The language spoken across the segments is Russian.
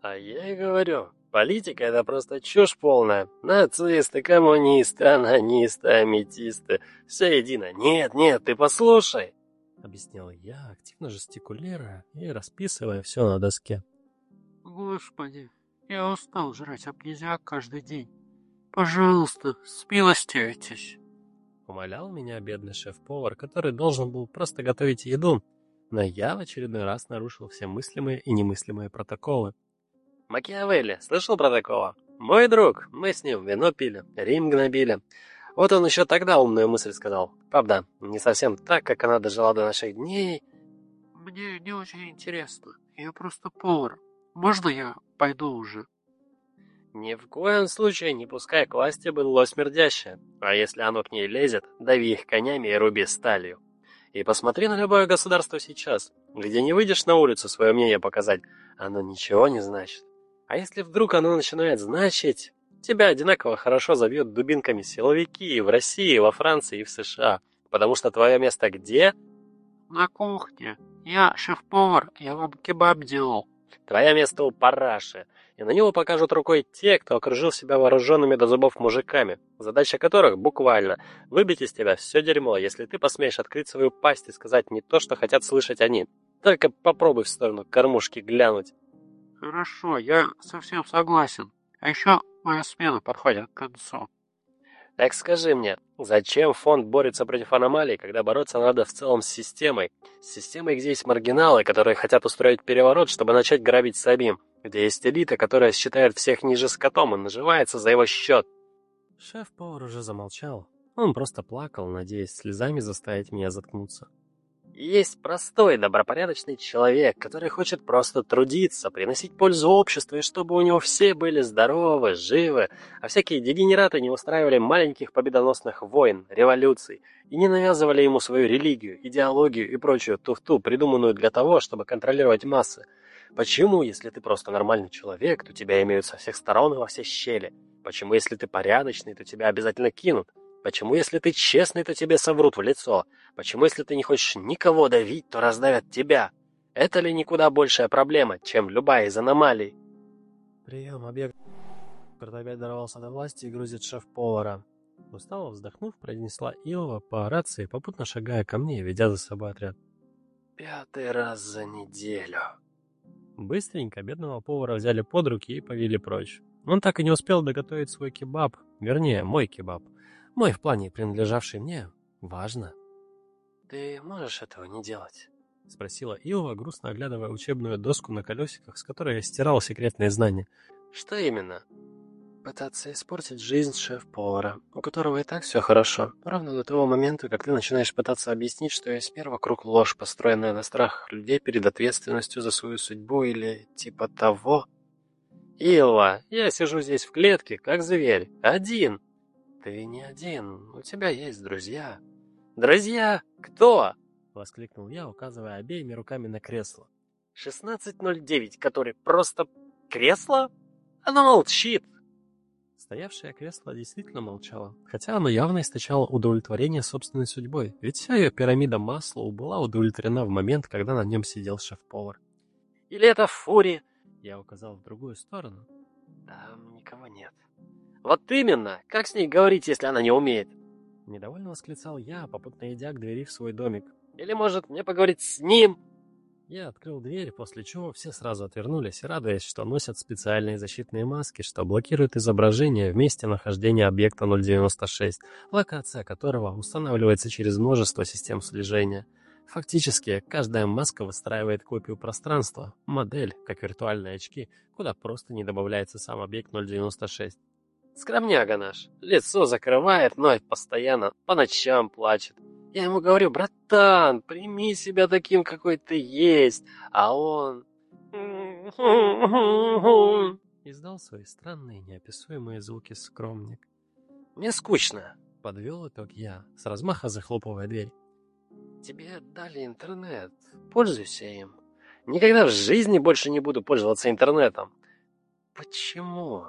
А я и говорю, политика это просто чушь полная. Нацисты, коммунисты, анонисты, аметисты. Все едино. Нет, нет, ты послушай. Объяснял я, активно жестикулируя и расписывая все на доске. Господи, я устал жрать обнезяк каждый день. Пожалуйста, смилостивитесь. Умолял меня бедный шеф-повар, который должен был просто готовить еду, но я в очередной раз нарушил все мыслимые и немыслимые протоколы. Макиавелли, слышал про такого? Мой друг, мы с ним вино пили, Рим гнобили. Вот он еще тогда умную мысль сказал. Правда, не совсем так, как она дожила до наших дней. Мне не очень интересно. Я просто повар. Можно я пойду уже? Ни в коем случае не пускай к власти было смердящее. А если оно к ней лезет, дави их конями и руби сталью. И посмотри на любое государство сейчас, где не выйдешь на улицу свое мнение показать, оно ничего не значит. А если вдруг оно начинает значить, тебя одинаково хорошо забьют дубинками силовики и в России, и во Франции, и в США. Потому что твое место где? На кухне. Я шеф-повар, я вам кебаб делал. Твое место у параши. И на него покажут рукой те, кто окружил себя вооруженными до зубов мужиками, задача которых буквально выбить из тебя все дерьмо, если ты посмеешь открыть свою пасть и сказать не то, что хотят слышать они. Только попробуй в сторону кормушки глянуть. Хорошо, я совсем согласен. А еще моя смена подходит к концу. Так скажи мне, зачем фонд борется против аномалий, когда бороться надо в целом с системой? С системой, где есть маргиналы, которые хотят устроить переворот, чтобы начать грабить самим. Где есть элита, которая считает всех ниже скотом и наживается за его счет. Шеф-повар уже замолчал. Он просто плакал, надеясь слезами заставить меня заткнуться. Есть простой, добропорядочный человек, который хочет просто трудиться, приносить пользу обществу, и чтобы у него все были здоровы, живы, а всякие дегенераты не устраивали маленьких победоносных войн, революций, и не навязывали ему свою религию, идеологию и прочую туфту, придуманную для того, чтобы контролировать массы. Почему, если ты просто нормальный человек, то тебя имеют со всех сторон и во все щели? Почему, если ты порядочный, то тебя обязательно кинут? Почему, если ты честный, то тебе соврут в лицо? Почему, если ты не хочешь никого давить, то раздавят тебя? Это ли никуда большая проблема, чем любая из аномалий? Прием, объект. опять дорвался до власти и грузит шеф-повара. Устало вздохнув, произнесла Илова по рации, попутно шагая ко мне, ведя за собой отряд. Пятый раз за неделю. Быстренько бедного повара взяли под руки и повели прочь. Он так и не успел доготовить свой кебаб, вернее, мой кебаб. Мой в плане принадлежавший мне. Важно. «Ты можешь этого не делать?» — спросила Илова, грустно оглядывая учебную доску на колесиках, с которой я стирал секретные знания. «Что именно?» «Пытаться испортить жизнь шеф-повара, у которого и так все хорошо, ровно до того момента, как ты начинаешь пытаться объяснить, что весь мир вокруг ложь, построенная на страхах людей перед ответственностью за свою судьбу или типа того». «Илва, я сижу здесь в клетке, как зверь, один!» «Ты не один, у тебя есть друзья». «Друзья? Кто?» — воскликнул я, указывая обеими руками на кресло. «1609, который просто... кресло? Оно молчит!» Стоявшее кресло действительно молчало, хотя оно явно источало удовлетворение собственной судьбой, ведь вся ее пирамида масла была удовлетворена в момент, когда на нем сидел шеф-повар. «Или это Фури?» — я указал в другую сторону. «Там никого нет». Вот именно! Как с ней говорить, если она не умеет? Недовольно восклицал я, попутно идя к двери в свой домик. Или, может, мне поговорить с ним? Я открыл дверь, после чего все сразу отвернулись, радуясь, что носят специальные защитные маски, что блокируют изображение в месте нахождения объекта 096, локация которого устанавливается через множество систем слежения. Фактически, каждая маска выстраивает копию пространства, модель, как виртуальные очки, куда просто не добавляется сам объект 096. Скромняга наш. Лицо закрывает, но постоянно по ночам плачет. Я ему говорю, братан, прими себя таким, какой ты есть. А он... Издал свои странные неописуемые звуки скромник. Мне скучно, подвел итог я, с размаха захлопывая дверь. Тебе дали интернет, пользуйся им. Никогда в жизни больше не буду пользоваться интернетом. Почему?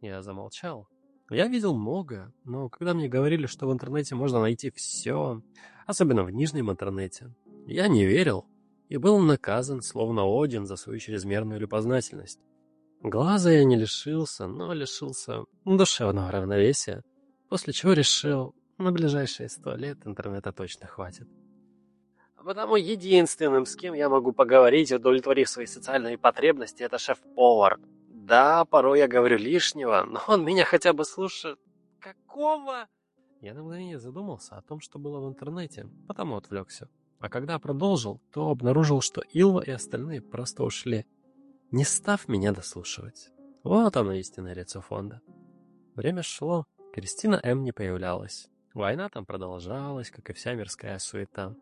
Я замолчал. Я видел много, но когда мне говорили, что в интернете можно найти все, особенно в нижнем интернете, я не верил и был наказан, словно Один, за свою чрезмерную любознательность. Глаза я не лишился, но лишился душевного равновесия, после чего решил, на ближайшие сто лет интернета точно хватит. Потому единственным, с кем я могу поговорить, удовлетворив свои социальные потребности, это шеф-повар. Да, порой я говорю лишнего, но он меня хотя бы слушает. Какого? Я на мгновение задумался о том, что было в интернете, потому отвлекся. А когда продолжил, то обнаружил, что Илва и остальные просто ушли, не став меня дослушивать. Вот оно истинное лицо фонда. Время шло, Кристина М. не появлялась. Война там продолжалась, как и вся мирская суета.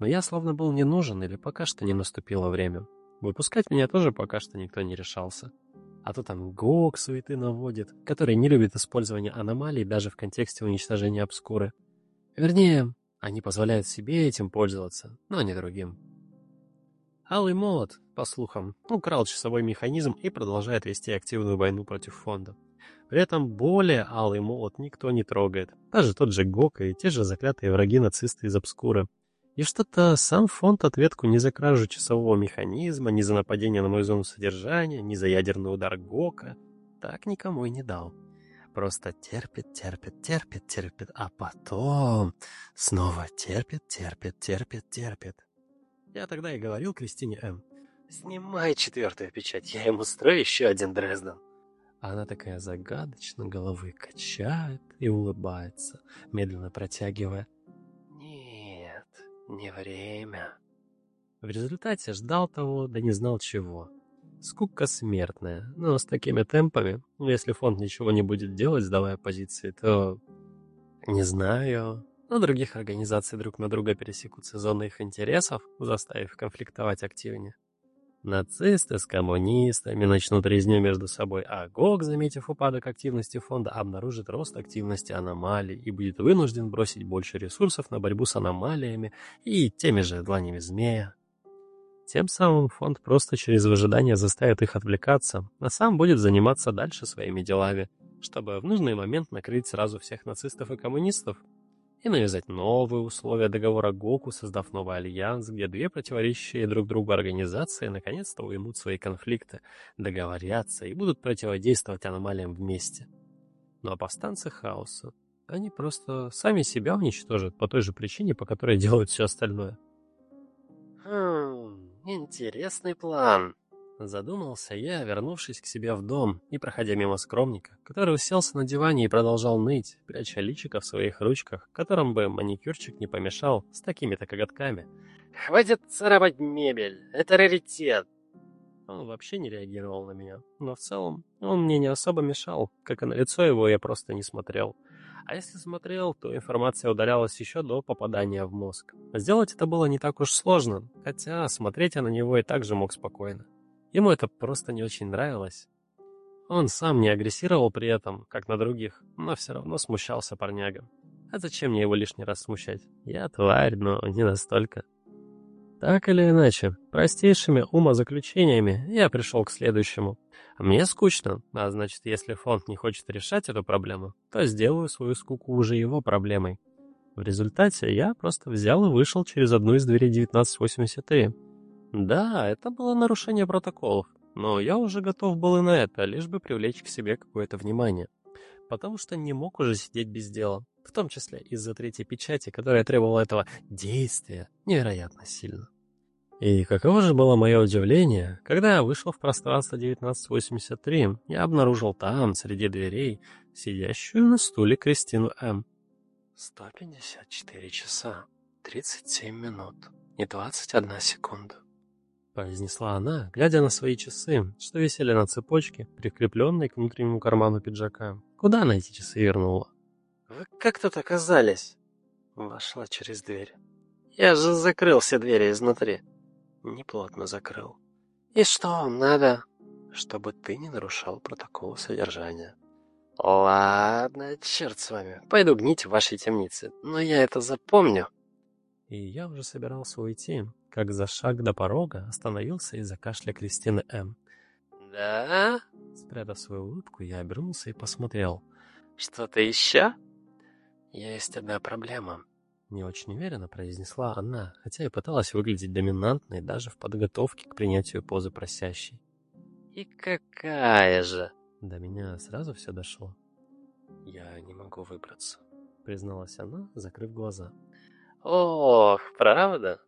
Но я словно был не нужен или пока что не наступило время. Выпускать меня тоже пока что никто не решался. А то там ГОК суеты наводит, который не любит использование аномалий даже в контексте уничтожения обскуры. Вернее, они позволяют себе этим пользоваться, но не другим. Алый Молот, по слухам, украл часовой механизм и продолжает вести активную войну против фонда. При этом более Алый Молот никто не трогает. Даже тот же Гока и те же заклятые враги-нацисты из Обскуры. И что-то сам фонд ответку ни за кражу часового механизма, ни за нападение на мою зону содержания, ни за ядерный удар Гока так никому и не дал. Просто терпит, терпит, терпит, терпит, а потом снова терпит, терпит, терпит, терпит. Я тогда и говорил Кристине М. «Снимай четвертую печать, я ему строю еще один Дрезден». Она такая загадочно головы качает и улыбается, медленно протягивая не время. В результате ждал того, да не знал чего. Скука смертная, но с такими темпами, если фонд ничего не будет делать, сдавая позиции, то... Не знаю. Но других организаций друг на друга пересекутся зоны их интересов, заставив конфликтовать активнее. Нацисты с коммунистами начнут резню между собой, а ГОК, заметив упадок активности фонда, обнаружит рост активности аномалий и будет вынужден бросить больше ресурсов на борьбу с аномалиями и теми же дланями змея. Тем самым фонд просто через выжидание заставит их отвлекаться, а сам будет заниматься дальше своими делами, чтобы в нужный момент накрыть сразу всех нацистов и коммунистов, и навязать новые условия договора ГОКу, создав новый альянс, где две противоречащие друг другу организации наконец-то уймут свои конфликты, договорятся и будут противодействовать аномалиям вместе. Ну а повстанцы хаоса, они просто сами себя уничтожат по той же причине, по которой делают все остальное. Хм, интересный план, Задумался я, вернувшись к себе в дом и проходя мимо скромника, который уселся на диване и продолжал ныть, пряча личико в своих ручках, которым бы маникюрчик не помешал с такими-то коготками. «Хватит царапать мебель, это раритет!» Он вообще не реагировал на меня, но в целом он мне не особо мешал, как и на лицо его я просто не смотрел. А если смотрел, то информация удалялась еще до попадания в мозг. Сделать это было не так уж сложно, хотя смотреть я на него и так же мог спокойно. Ему это просто не очень нравилось. Он сам не агрессировал при этом, как на других, но все равно смущался парняга. А зачем мне его лишний раз смущать? Я тварь, но не настолько. Так или иначе, простейшими умозаключениями я пришел к следующему. Мне скучно, а значит, если фонд не хочет решать эту проблему, то сделаю свою скуку уже его проблемой. В результате я просто взял и вышел через одну из дверей 1983. Да, это было нарушение протоколов, но я уже готов был и на это, лишь бы привлечь к себе какое-то внимание. Потому что не мог уже сидеть без дела, в том числе из-за третьей печати, которая требовала этого действия невероятно сильно. И каково же было мое удивление, когда я вышел в пространство 1983, я обнаружил там, среди дверей, сидящую на стуле Кристину М. 154 часа, 37 минут и 21 секунда произнесла она, глядя на свои часы, что висели на цепочке, прикрепленной к внутреннему карману пиджака. Куда она эти часы вернула? «Вы как тут оказались?» Вошла через дверь. «Я же закрыл все двери изнутри». Неплотно закрыл. «И что вам надо?» «Чтобы ты не нарушал протокол содержания». «Ладно, черт с вами. Пойду гнить в вашей темнице. Но я это запомню». И я уже собирался уйти, как за шаг до порога остановился из-за кашля Кристины М. «Да?» Спрятав свою улыбку, я обернулся и посмотрел. «Что-то еще?» «Есть одна проблема», — не очень уверенно произнесла она, хотя и пыталась выглядеть доминантной даже в подготовке к принятию позы просящей. И какая же? До меня сразу все дошло. Я не могу выбраться, призналась она, закрыв глаза. Ох, правда?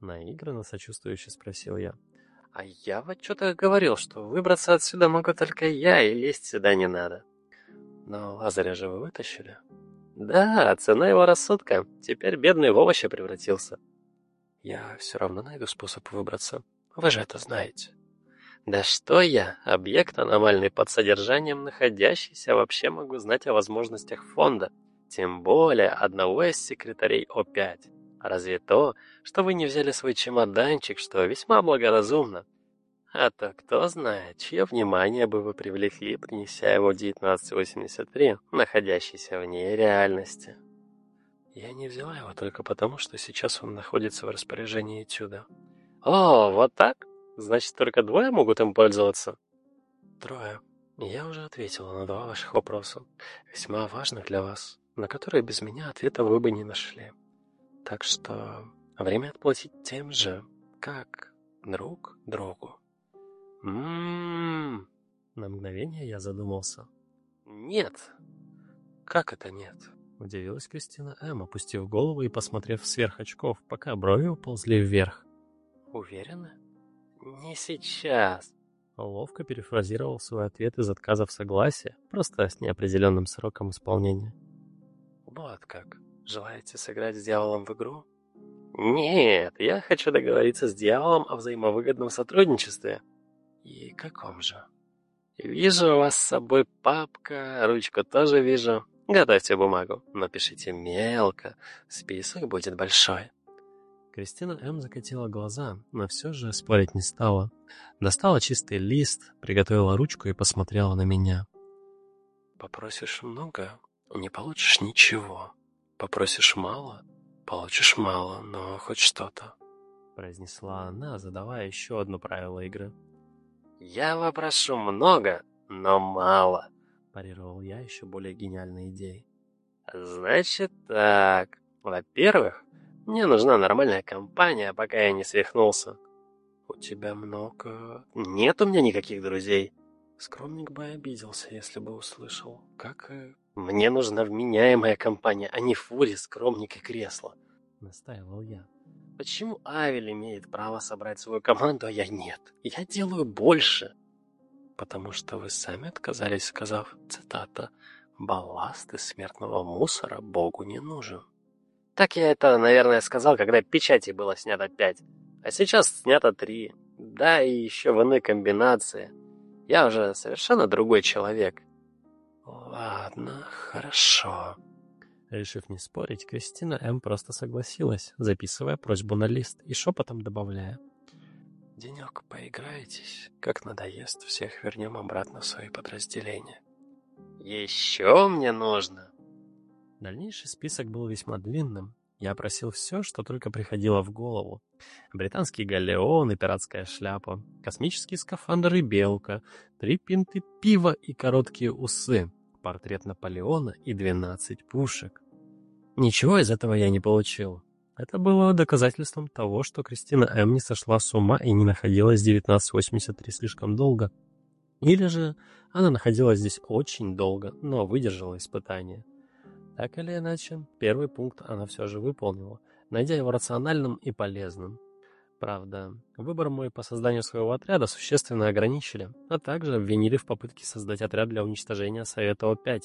Наигранно сочувствующе спросил я. А я вот что-то говорил, что выбраться отсюда могу только я, и лезть сюда не надо. Но Лазаря же вы вытащили. Да, цена его рассудка. Теперь бедный в овощи превратился. Я все равно найду способ выбраться. Вы же это знаете. Да что я, объект аномальный под содержанием находящийся, вообще могу знать о возможностях фонда. Тем более одного из секретарей О5. Разве то, что вы не взяли свой чемоданчик, что весьма благоразумно. А то кто знает, чье внимание бы вы привлекли, принеся его в 1983, находящийся вне реальности. Я не взяла его только потому, что сейчас он находится в распоряжении этюда. О, вот так? Значит, только двое могут им пользоваться? Трое. Я уже ответила на два ваших вопроса, весьма важных для вас, на которые без меня ответа вы бы не нашли. Так что время отплатить тем же, как друг другу. Ммм. На мгновение я задумался. Нет. Как это нет? Удивилась Кристина М, опустив голову и посмотрев сверх очков, пока брови уползли вверх. Уверена? Не сейчас. Ловко перефразировал свой ответ из отказа в согласие, просто с неопределенным сроком исполнения. Вот как. Желаете сыграть с дьяволом в игру? Нет, я хочу договориться с дьяволом о взаимовыгодном сотрудничестве. И каком же? Вижу у вас с собой папка, ручку тоже вижу. Готовьте бумагу, но пишите мелко, список будет большой. Кристина М. закатила глаза, но все же спорить не стала. Достала чистый лист, приготовила ручку и посмотрела на меня. «Попросишь много, не получишь ничего. Попросишь мало, получишь мало, но хоть что-то», — произнесла она, задавая еще одно правило игры. «Я попрошу много, но мало», — парировал я еще более гениальной идеей. «Значит так. Во-первых, мне нужна нормальная компания, пока я не свихнулся». «У тебя много...» «Нет у меня никаких друзей». Скромник бы обиделся, если бы услышал. «Как и мне нужна вменяемая компания, а не фури, скромник и кресло. Настаивал я. Почему Авель имеет право собрать свою команду, а я нет? Я делаю больше. Потому что вы сами отказались, сказав, цитата, «Балласт из смертного мусора Богу не нужен». Так я это, наверное, сказал, когда печати было снято пять, а сейчас снято три. Да, и еще в иной комбинации. Я уже совершенно другой человек. Ладно, хорошо. Решив не спорить, Кристина М. просто согласилась, записывая просьбу на лист и шепотом добавляя. «Денек поиграетесь, как надоест, всех вернем обратно в свои подразделения». «Еще мне нужно?» Дальнейший список был весьма длинным. Я просил все, что только приходило в голову. Британский галеон и пиратская шляпа, космический скафандр и белка, три пинты пива и короткие усы, портрет Наполеона и 12 пушек. Ничего из этого я не получил. Это было доказательством того, что Кристина М. не сошла с ума и не находилась в 1983 слишком долго. Или же она находилась здесь очень долго, но выдержала испытание. Так или иначе, первый пункт она все же выполнила, найдя его рациональным и полезным. Правда, выбор мой по созданию своего отряда существенно ограничили, а также обвинили в попытке создать отряд для уничтожения Совета О5,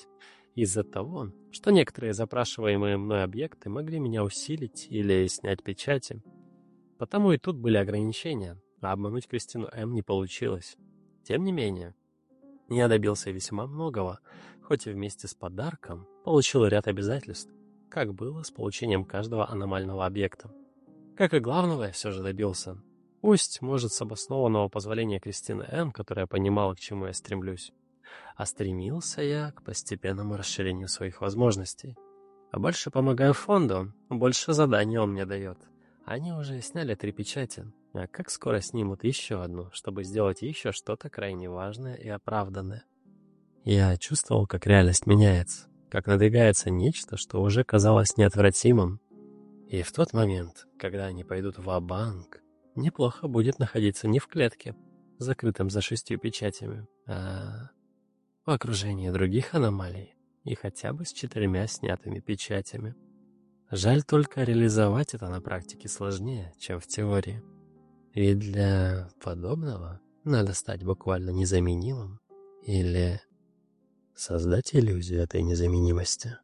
из-за того, что некоторые запрашиваемые мной объекты могли меня усилить или снять печати. Потому и тут были ограничения, а обмануть Кристину М не получилось. Тем не менее, я добился весьма многого, хоть и вместе с подарком получил ряд обязательств, как было с получением каждого аномального объекта. Как и главного, я все же добился. Пусть, может, с обоснованного позволения Кристины М, которая понимала, к чему я стремлюсь. А стремился я к постепенному расширению своих возможностей. А больше помогаю фонду, больше заданий он мне дает. Они уже сняли три печати, а как скоро снимут еще одну, чтобы сделать еще что-то крайне важное и оправданное? Я чувствовал, как реальность меняется, как надвигается нечто, что уже казалось неотвратимым. И в тот момент, когда они пойдут в банк неплохо будет находиться не в клетке, закрытым за шестью печатями, а в окружении других аномалий и хотя бы с четырьмя снятыми печатями. Жаль только реализовать это на практике сложнее, чем в теории. И для подобного надо стать буквально незаменимым или создать иллюзию этой незаменимости.